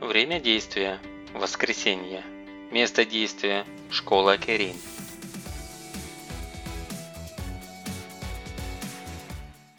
Время действия – воскресенье. Место действия – школа Керин.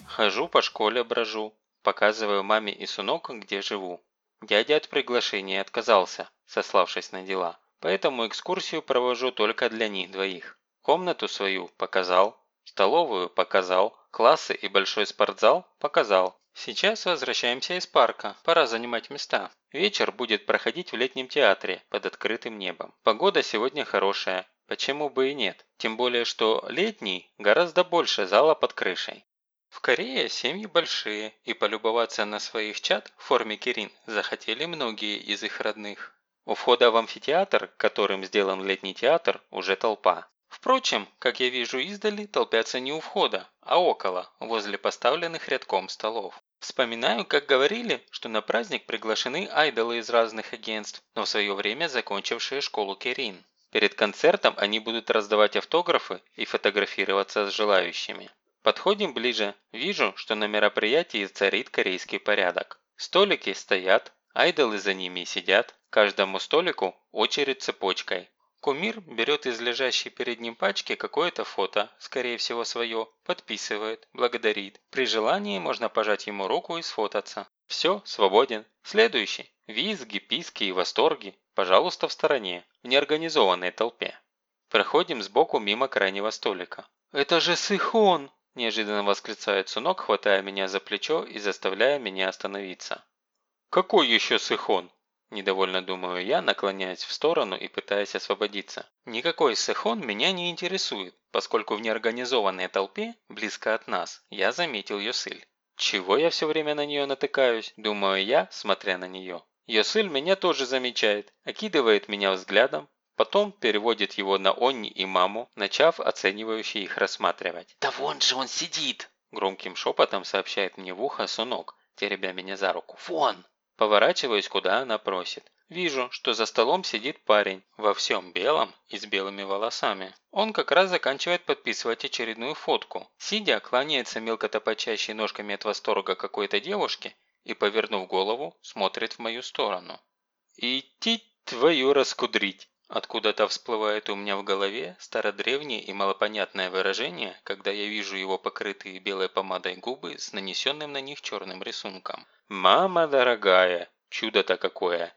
Хожу по школе, брожу, показываю маме и сынок, где живу. Дядя от приглашения отказался, сославшись на дела, поэтому экскурсию провожу только для них двоих. Комнату свою показал, столовую показал, классы и большой спортзал показал. Сейчас возвращаемся из парка, пора занимать места. Вечер будет проходить в летнем театре под открытым небом. Погода сегодня хорошая, почему бы и нет. Тем более, что летний гораздо больше зала под крышей. В Корее семьи большие, и полюбоваться на своих чад в форме кирин захотели многие из их родных. У входа в амфитеатр, которым сделан летний театр, уже толпа. Впрочем, как я вижу издали, толпятся не у входа, а около, возле поставленных рядком столов. Вспоминаю, как говорили, что на праздник приглашены айдолы из разных агентств, но в свое время закончившие школу Керин. Перед концертом они будут раздавать автографы и фотографироваться с желающими. Подходим ближе, вижу, что на мероприятии царит корейский порядок. Столики стоят, айдолы за ними сидят, каждому столику очередь цепочкой. Кумир берет из лежащей перед ним пачки какое-то фото, скорее всего свое, подписывает, благодарит. При желании можно пожать ему руку и сфотаться. Все, свободен. Следующий. Визги, писки и восторги. Пожалуйста, в стороне, в неорганизованной толпе. Проходим сбоку мимо крайнего столика. «Это же Сыхон!» – неожиданно восклицает Сунок, хватая меня за плечо и заставляя меня остановиться. «Какой еще Сыхон?» Недовольно думаю я, наклоняясь в сторону и пытаясь освободиться. Никакой сехон меня не интересует, поскольку в неорганизованной толпе, близко от нас, я заметил Йосыль. Чего я все время на нее натыкаюсь, думаю я, смотря на нее. Йосыль меня тоже замечает, окидывает меня взглядом, потом переводит его на Онни и маму, начав оценивающе их рассматривать. «Да вон же он сидит!» Громким шепотом сообщает мне в ухо Сунок, теребя меня за руку. «Вон!» Поворачиваюсь, куда она просит. Вижу, что за столом сидит парень во всем белом и с белыми волосами. Он как раз заканчивает подписывать очередную фотку. Сидя, кланяется мелко топочащей ножками от восторга какой-то девушке и, повернув голову, смотрит в мою сторону. «Идти твою раскудрить!» Откуда-то всплывает у меня в голове стародревнее и малопонятное выражение, когда я вижу его покрытые белой помадой губы с нанесенным на них черным рисунком. «Мама дорогая, чудо-то какое!»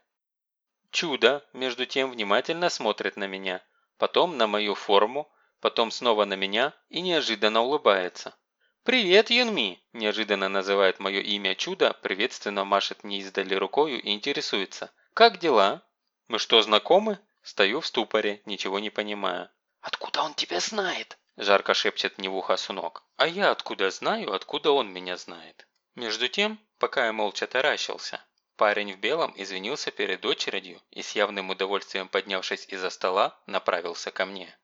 Чудо, между тем, внимательно смотрит на меня, потом на мою форму, потом снова на меня и неожиданно улыбается. «Привет, Юнми!» – неожиданно называет мое имя Чудо, приветственно машет мне издали рукою и интересуется. «Как дела? Мы что, знакомы?» Стою в ступоре, ничего не понимая. «Откуда он тебя знает?» – жарко шепчет мне в ухо Сунок. «А я откуда знаю, откуда он меня знает?» Между тем, пока я молча таращился, парень в белом извинился перед очередью и с явным удовольствием поднявшись из-за стола, направился ко мне.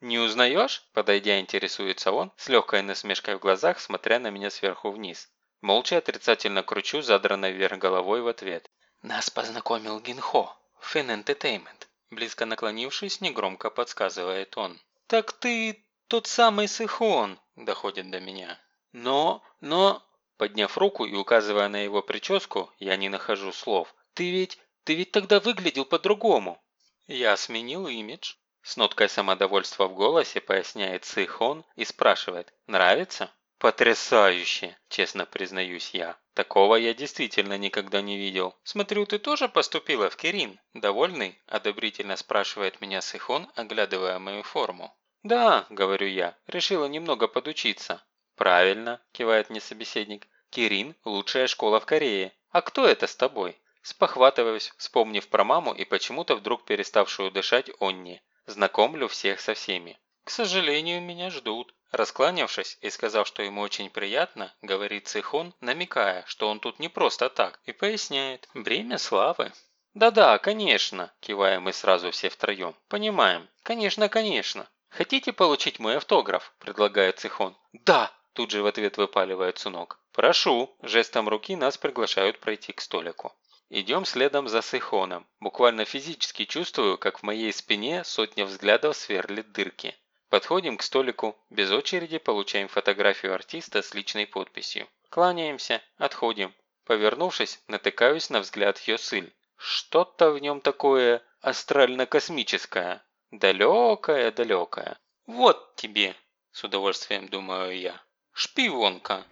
«Не узнаешь?» – подойдя, интересуется он, с легкой насмешкой в глазах, смотря на меня сверху вниз. Молча отрицательно кручу задранной вверх головой в ответ. «Нас познакомил Гинхо, Фин Entertainment. Близко наклонившись, негромко подсказывает он. «Так ты тот самый Сыхон!» – доходит до меня. «Но, но...» Подняв руку и указывая на его прическу, я не нахожу слов. «Ты ведь... ты ведь тогда выглядел по-другому!» Я сменил имидж. С ноткой самодовольства в голосе поясняет Сыхон и спрашивает «Нравится?» «Потрясающе!» – честно признаюсь я. Такого я действительно никогда не видел. Смотрю, ты тоже поступила в Кирин? Довольный? Одобрительно спрашивает меня Сихон, оглядывая мою форму. Да, говорю я, решила немного подучиться. Правильно, кивает мне собеседник. Кирин – лучшая школа в Корее. А кто это с тобой? Спохватываюсь, вспомнив про маму и почему-то вдруг переставшую дышать Онни. Знакомлю всех со всеми. К сожалению, меня ждут. Раскланявшись и сказав, что ему очень приятно, говорит Цехон, намекая, что он тут не просто так, и поясняет «бремя славы». «Да-да, конечно», – киваем мы сразу все втроем. «Понимаем. Конечно, конечно. Хотите получить мой автограф?» – предлагает Цехон. «Да!» – тут же в ответ выпаливает Сунок. «Прошу!» – жестом руки нас приглашают пройти к столику. Идем следом за Сейхоном. Буквально физически чувствую, как в моей спине сотня взглядов сверлит дырки. Подходим к столику, без очереди получаем фотографию артиста с личной подписью. Кланяемся, отходим. Повернувшись, натыкаюсь на взгляд Йосыль. Что-то в нем такое астрально-космическое. Далекое-далекое. Вот тебе, с удовольствием думаю я. Шпионка.